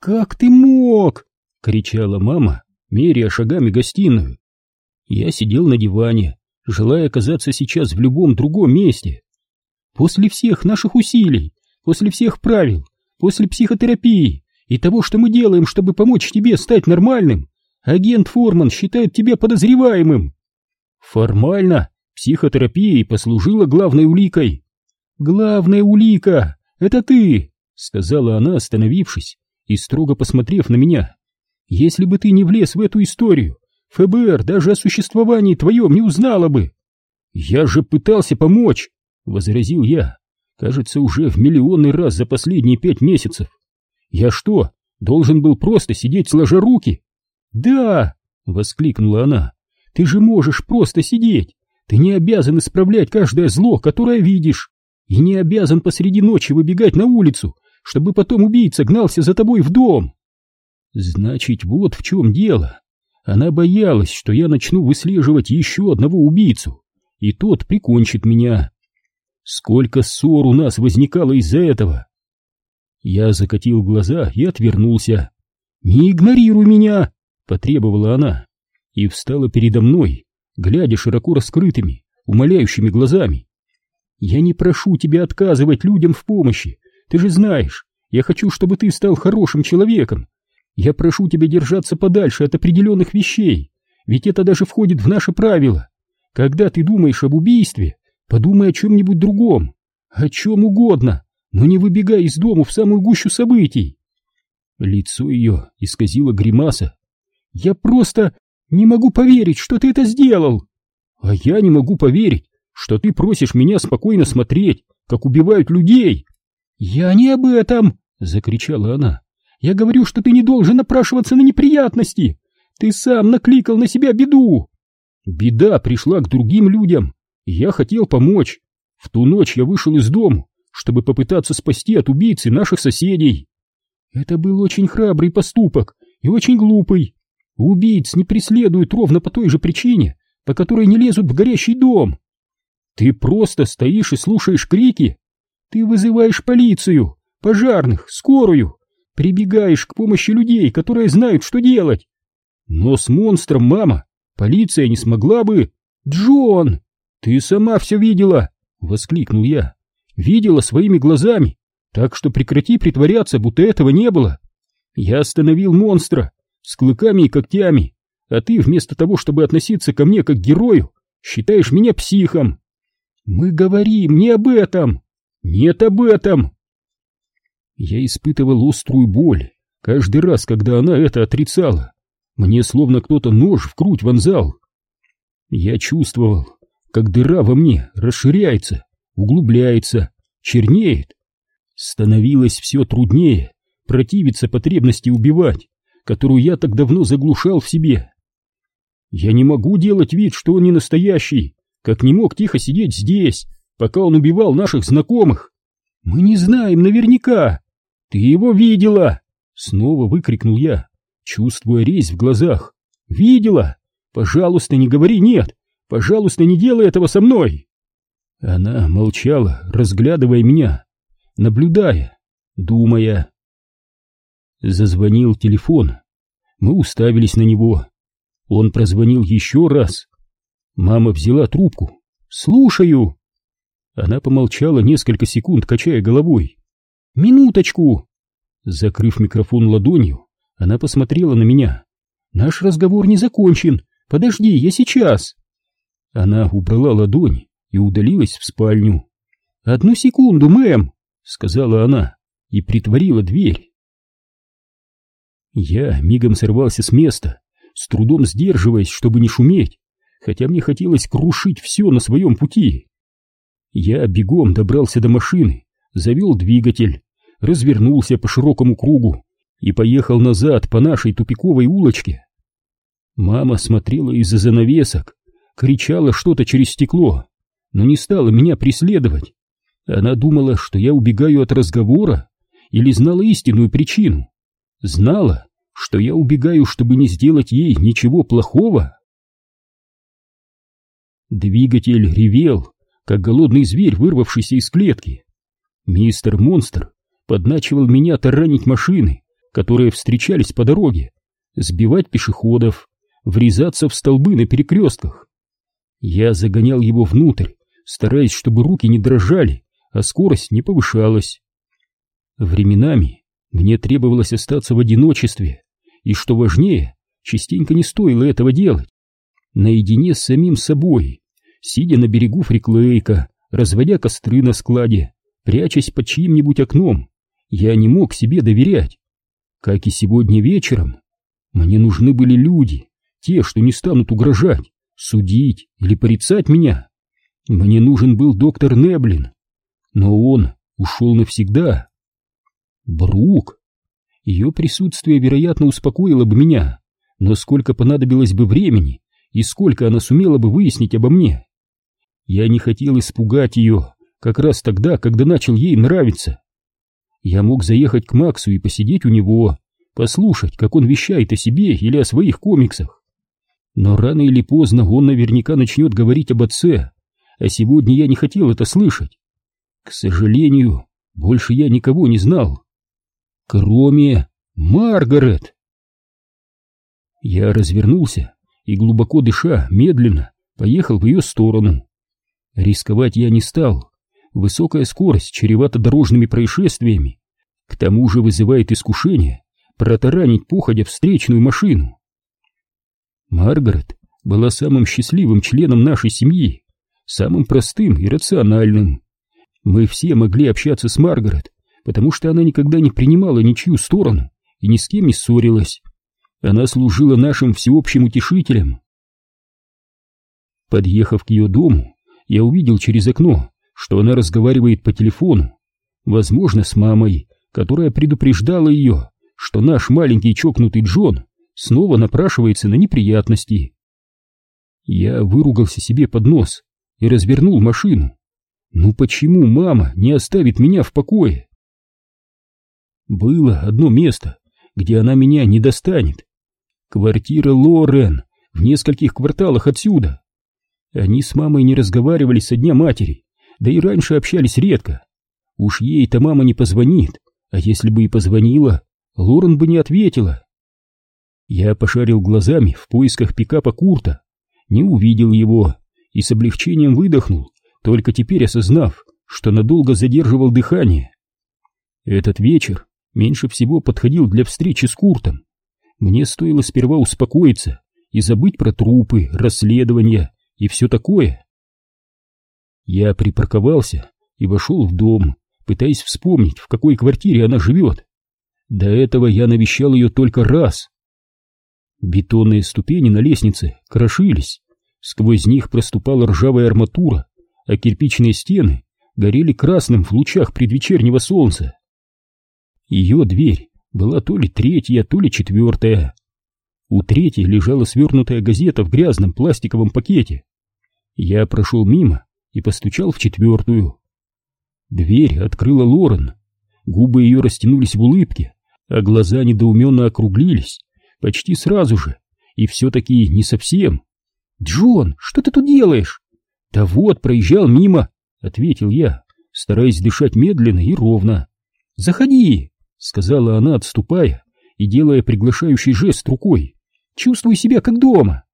«Как ты мог?» — кричала мама, меряя шагами гостиную. Я сидел на диване, желая оказаться сейчас в любом другом месте. После всех наших усилий, после всех правил, после психотерапии и того, что мы делаем, чтобы помочь тебе стать нормальным, агент Форман считает тебя подозреваемым. Формально психотерапия послужила главной уликой. Главная улика — это ты, сказала она, остановившись и строго посмотрев на меня. Если бы ты не влез в эту историю, ФБР даже о существовании твоем не узнала бы. Я же пытался помочь, возразил я, кажется, уже в миллионный раз за последние пять месяцев. Я что, должен был просто сидеть сложа руки? Да, воскликнула она. Ты же можешь просто сидеть. Ты не обязан исправлять каждое зло, которое видишь, и не обязан посреди ночи выбегать на улицу, чтобы потом убийца гнался за тобой в дом. Значит, вот в чем дело. Она боялась, что я начну выслеживать еще одного убийцу, и тот прикончит меня. Сколько ссор у нас возникало из-за этого. Я закатил глаза и отвернулся. «Не игнорируй меня!» — потребовала она и встала передо мной, глядя широко раскрытыми, умоляющими глазами. «Я не прошу тебя отказывать людям в помощи. Ты же знаешь, я хочу, чтобы ты стал хорошим человеком. Я прошу тебя держаться подальше от определенных вещей, ведь это даже входит в наши правила. Когда ты думаешь об убийстве, подумай о чем-нибудь другом, о чем угодно, но не выбегай из дома в самую гущу событий». Лицо ее исказило гримаса. «Я просто не могу поверить, что ты это сделал!» «А я не могу поверить, что ты просишь меня спокойно смотреть, как убивают людей!» «Я не об этом!» — закричала она. «Я говорю, что ты не должен напрашиваться на неприятности! Ты сам накликал на себя беду!» «Беда пришла к другим людям, я хотел помочь. В ту ночь я вышел из дома, чтобы попытаться спасти от убийцы наших соседей. Это был очень храбрый поступок и очень глупый. Убийц не преследуют ровно по той же причине, по которой не лезут в горящий дом. Ты просто стоишь и слушаешь крики. Ты вызываешь полицию, пожарных, скорую, прибегаешь к помощи людей, которые знают, что делать. Но с монстром, мама, полиция не смогла бы... Джон, ты сама все видела, воскликнул я. Видела своими глазами, так что прекрати притворяться, будто этого не было. Я остановил монстра с клыками и когтями, а ты вместо того, чтобы относиться ко мне как к герою, считаешь меня психом. Мы говорим не об этом. Нет об этом. Я испытывал острую боль каждый раз, когда она это отрицала. Мне словно кто-то нож в грудь вонзал. Я чувствовал, как дыра во мне расширяется, углубляется, чернеет. Становилось все труднее противиться потребности убивать, которую я так давно заглушал в себе. Я не могу делать вид, что он не настоящий, как не мог тихо сидеть здесь, пока он убивал наших знакомых. Мы не знаем наверняка. Ты его видела? Снова выкрикнул я, чувствуя резь в глазах. Видела? Пожалуйста, не говори нет. Пожалуйста, не делай этого со мной. Она молчала, разглядывая меня, наблюдая, думая. Зазвонил телефон. Мы уставились на него. Он прозвонил еще раз. Мама взяла трубку. «Слушаю!» Она помолчала несколько секунд, качая головой. «Минуточку!» Закрыв микрофон ладонью, она посмотрела на меня. «Наш разговор не закончен. Подожди, я сейчас!» Она убрала ладонь и удалилась в спальню. «Одну секунду, мэм!» — сказала она и притворила дверь. Я мигом сорвался с места, с трудом сдерживаясь, чтобы не шуметь, хотя мне хотелось крушить все на своем пути. Я бегом добрался до машины, завел двигатель, развернулся по широкому кругу и поехал назад по нашей тупиковой улочке. Мама смотрела из-за занавесок, кричала что-то через стекло, но не стала меня преследовать. Она думала, что я убегаю от разговора или знала истинную причину. Знала, что я убегаю, чтобы не сделать ей ничего плохого. Двигатель ревел, как голодный зверь, вырвавшийся из клетки. Мистер Монстр подначивал меня таранить машины, которые встречались по дороге, сбивать пешеходов, врезаться в столбы на перекрестках. Я загонял его внутрь, стараясь, чтобы руки не дрожали, а скорость не повышалась. Временами мне требовалось остаться в одиночестве, и, что важнее, частенько не стоило этого делать. Наедине с самим собой, сидя на берегу Фриклейка, разводя костры на складе, прячась под чьим-нибудь окном, я не мог себе доверять. Как и сегодня вечером, мне нужны были люди, те, что не станут угрожать, судить или порицать меня. Мне нужен был доктор Неблин, но он ушел навсегда. Брук. Ее присутствие, вероятно, успокоило бы меня, но сколько понадобилось бы времени и сколько она сумела бы выяснить обо мне. Я не хотел испугать ее как раз тогда, когда начал ей нравиться. Я мог заехать к Максу и посидеть у него, послушать, как он вещает о себе или о своих комиксах. Но рано или поздно он наверняка начнет говорить об отце, а сегодня я не хотел это слышать. К сожалению, больше я никого не знал. Кроме Маргарет. Я развернулся и, глубоко дыша, медленно поехал в ее сторону. Рисковать я не стал. Высокая скорость чревата дорожными происшествиями. К тому же вызывает искушение протаранить походя встречную машину. Маргарет была самым счастливым членом нашей семьи, самым простым и рациональным. Мы все могли общаться с Маргарет, потому что она никогда не принимала ничью сторону и ни с кем не ссорилась. Она служила нашим всеобщим утешителем. Подъехав к ее дому, я увидел через окно, что она разговаривает по телефону, возможно, с мамой, которая предупреждала ее, что наш маленький чокнутый Джон снова напрашивается на неприятности. Я выругался себе под нос и развернул машину. Ну почему мама не оставит меня в покое? Было одно место, где она меня не достанет. Квартира Лорен в нескольких кварталах отсюда. Они с мамой не разговаривали со дня матери, да и раньше общались редко. Уж ей-то мама не позвонит, а если бы и позвонила, Лорен бы не ответила. Я пошарил глазами в поисках пикапа Курта, не увидел его и с облегчением выдохнул, только теперь осознав, что надолго задерживал дыхание. Этот вечер меньше всего подходил для встречи с Куртом. Мне стоило сперва успокоиться и забыть про трупы, расследования и все такое. Я припарковался и вошел в дом, пытаясь вспомнить, в какой квартире она живет. До этого я навещал ее только раз. Бетонные ступени на лестнице крошились, сквозь них проступала ржавая арматура, а кирпичные стены горели красным в лучах предвечернего солнца. Ее дверь была то ли третья, то ли четвертая. У третьей лежала свернутая газета в грязном пластиковом пакете. Я прошел мимо и постучал в четвертую. Дверь открыла Лорен. Губы ее растянулись в улыбке, а глаза недоуменно округлились, почти сразу же, и все-таки не совсем. «Джон, что ты тут делаешь?» «Да вот, проезжал мимо», — ответил я, стараясь дышать медленно и ровно. «Заходи», — сказала она, отступая и делая приглашающий жест рукой. «Чувствуй себя как дома».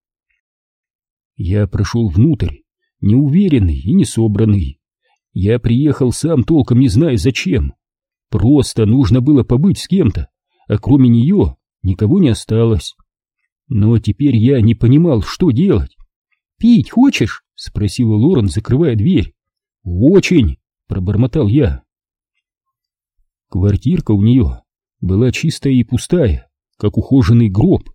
Я прошел внутрь, неуверенный и несобранный. Я приехал сам, толком не зная зачем. Просто нужно было побыть с кем-то, а кроме нее никого не осталось. Но теперь я не понимал, что делать. «Пить хочешь?» — спросила Лорен, закрывая дверь. «Очень!» — пробормотал я. Квартирка у нее была чистая и пустая, как ухоженный гроб.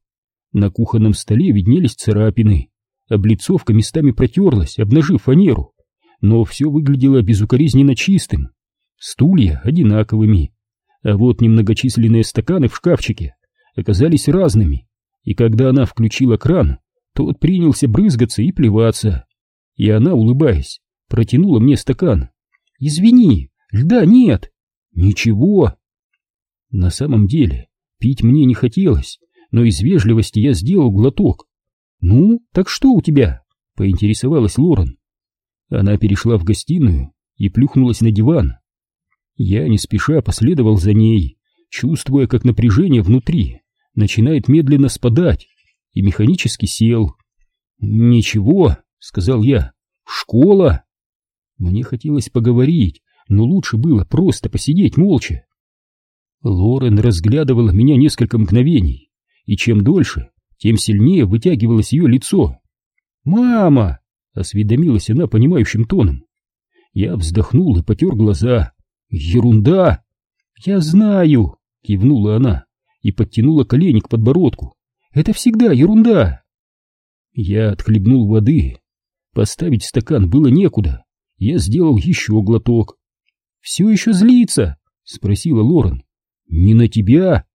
На кухонном столе виднелись царапины, облицовка местами протерлась, обнажив фанеру, но все выглядело безукоризненно чистым, стулья одинаковыми, а вот немногочисленные стаканы в шкафчике оказались разными, и когда она включила кран, тот принялся брызгаться и плеваться. И она, улыбаясь, протянула мне стакан. «Извини, льда нет!» «Ничего!» На самом деле, пить мне не хотелось, но из вежливости я сделал глоток. «Ну, так что у тебя?» — поинтересовалась Лорен. Она перешла в гостиную и плюхнулась на диван. Я не спеша последовал за ней, чувствуя, как напряжение внутри начинает медленно спадать, и механически сел. «Ничего», — сказал я, — «школа». Мне хотелось поговорить, но лучше было просто посидеть молча. Лорен разглядывала меня несколько мгновений, и чем дольше, тем сильнее вытягивалось ее лицо. «Мама!» — осведомилась она понимающим тоном. Я вздохнул и потер глаза. «Ерунда!» «Я знаю!» — кивнула она и подтянула колени к подбородку. «Это всегда ерунда!» Я отхлебнул воды. Поставить стакан было некуда. Я сделал еще глоток. «Все еще злится?» — спросила Лорен. «Не на тебя?»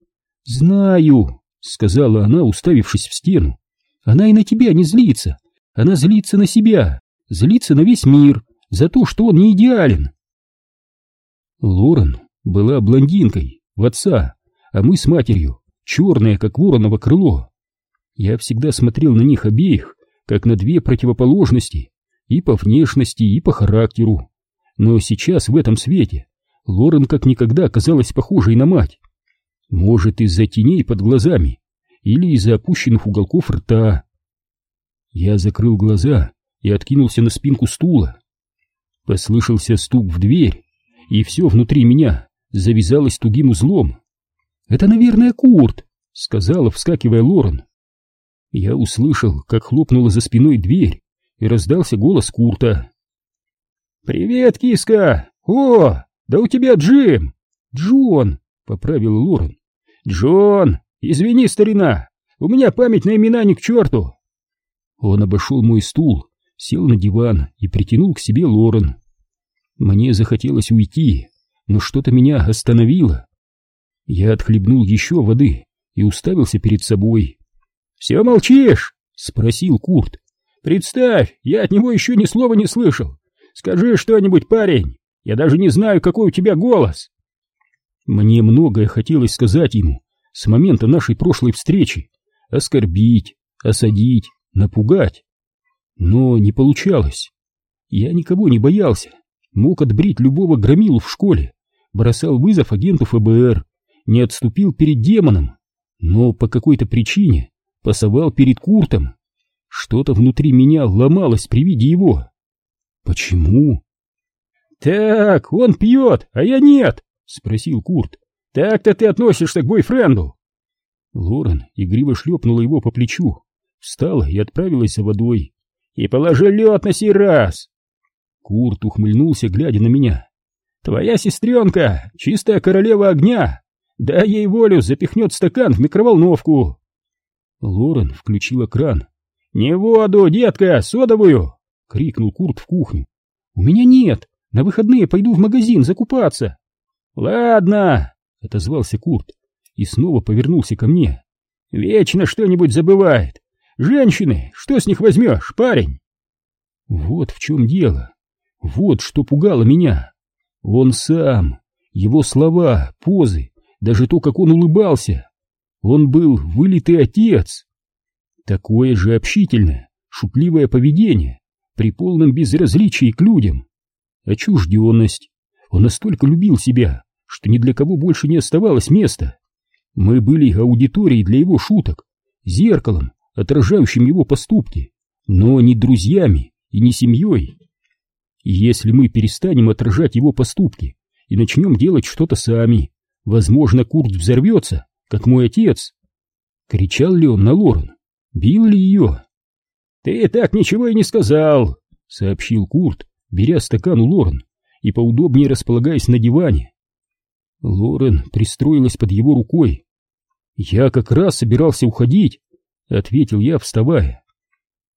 «Знаю», — сказала она, уставившись в стену. «Она и на тебя не злится. Она злится на себя, злится на весь мир, за то, что он не идеален». Лорен была блондинкой, в отца, а мы с матерью, черная, как вороново крыло. Я всегда смотрел на них обеих, как на две противоположности, и по внешности, и по характеру. Но сейчас в этом свете Лорен как никогда казалась похожей на мать. Может, из-за теней под глазами или из-за опущенных уголков рта. Я закрыл глаза и откинулся на спинку стула. Послышался стук в дверь, и все внутри меня завязалось тугим узлом. «Это, наверное, Курт», — сказала, вскакивая Лорен. Я услышал, как хлопнула за спиной дверь, и раздался голос Курта. «Привет, киска! О, да у тебя Джим!» «Джон!» — поправил Лорен. «Джон! Извини, старина, у меня память на имена ни к черту!» Он обошел мой стул, сел на диван и притянул к себе Лорен. Мне захотелось уйти, но что-то меня остановило. Я отхлебнул еще воды и уставился перед собой. «Все молчишь?» — спросил Курт. «Представь, я от него еще ни слова не слышал. Скажи что-нибудь, парень, я даже не знаю, какой у тебя голос». Мне многое хотелось сказать ему с момента нашей прошлой встречи. Оскорбить, осадить, напугать. Но не получалось. Я никого не боялся, мог отбрить любого громилу в школе, бросал вызов агенту ФБР, не отступил перед демоном, но по какой-то причине пасовал перед Куртом. Что-то внутри меня ломалось при виде его. Почему? «Так, он пьет, а я нет!» — спросил Курт. «Так-то ты относишься к бойфренду!» Лорен игриво шлепнула его по плечу, встала и отправилась за водой. «И положи лед на сей раз!» Курт ухмыльнулся, глядя на меня. «Твоя сестренка, чистая королева огня! Дай ей волю, запихнет стакан в микроволновку!» Лорен включила кран. «Не воду, детка, содовую!» — крикнул Курт в кухню. «У меня нет, на выходные пойду в магазин закупаться!» «Ладно!» — отозвался Курт и снова повернулся ко мне. «Вечно что-нибудь забывает! Женщины, что с них возьмешь, парень?» Вот в чем дело. Вот что пугало меня. Он сам, его слова, позы, даже то, как он улыбался. Он был вылитый отец. Такое же общительное, шутливое поведение при полном безразличии к людям. Отчужденность. Он настолько любил себя, что ни для кого больше не оставалось места. Мы были аудиторией для его шуток, зеркалом, отражающим его поступки, но не друзьями и не семьей. И если мы перестанем отражать его поступки и начнем делать что-то сами, возможно, Курт взорвется, как мой отец. Кричал ли он на Лорен? Бил ли ее? «Ты так ничего и не сказал», — сообщил Курт, беря стакан у Лорен и поудобнее располагаясь на диване. Лорен пристроилась под его рукой. «Я как раз собирался уходить», — ответил я, вставая.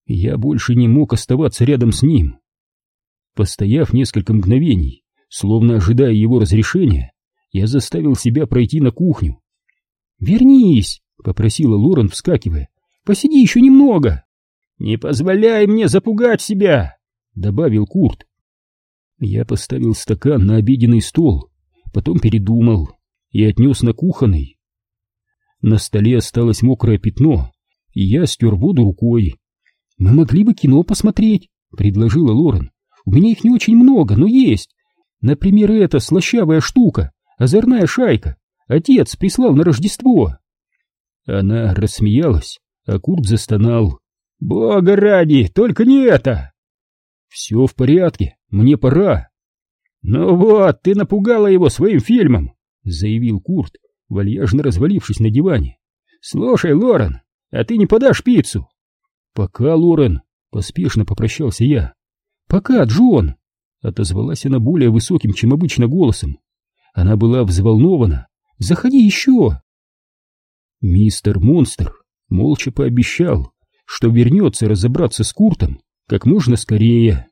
Я больше не мог оставаться рядом с ним. Постояв несколько мгновений, словно ожидая его разрешения, я заставил себя пройти на кухню. «Вернись!» — попросила Лорен, вскакивая. «Посиди еще немного!» «Не позволяй мне запугать себя!» — добавил Курт. Я поставил стакан на обеденный стол, потом передумал и отнес на кухонный. На столе осталось мокрое пятно, и я стер воду рукой. «Мы могли бы кино посмотреть», — предложила Лорен. «У меня их не очень много, но есть. Например, эта слащавая штука, озорная шайка, отец прислал на Рождество. Она рассмеялась, а Курт застонал. «Бога ради, только не это!» «Все в порядке, мне пора». «Ну вот, ты напугала его своим фильмом», — заявил Курт, вальяжно развалившись на диване. «Слушай, Лорен, а ты не подашь пиццу?» «Пока, Лорен», — поспешно попрощался я. «Пока, Джон!» — отозвалась она более высоким, чем обычно голосом. Она была взволнована. «Заходи еще!» Мистер Монстр молча пообещал, что вернется разобраться с Куртом как можно скорее.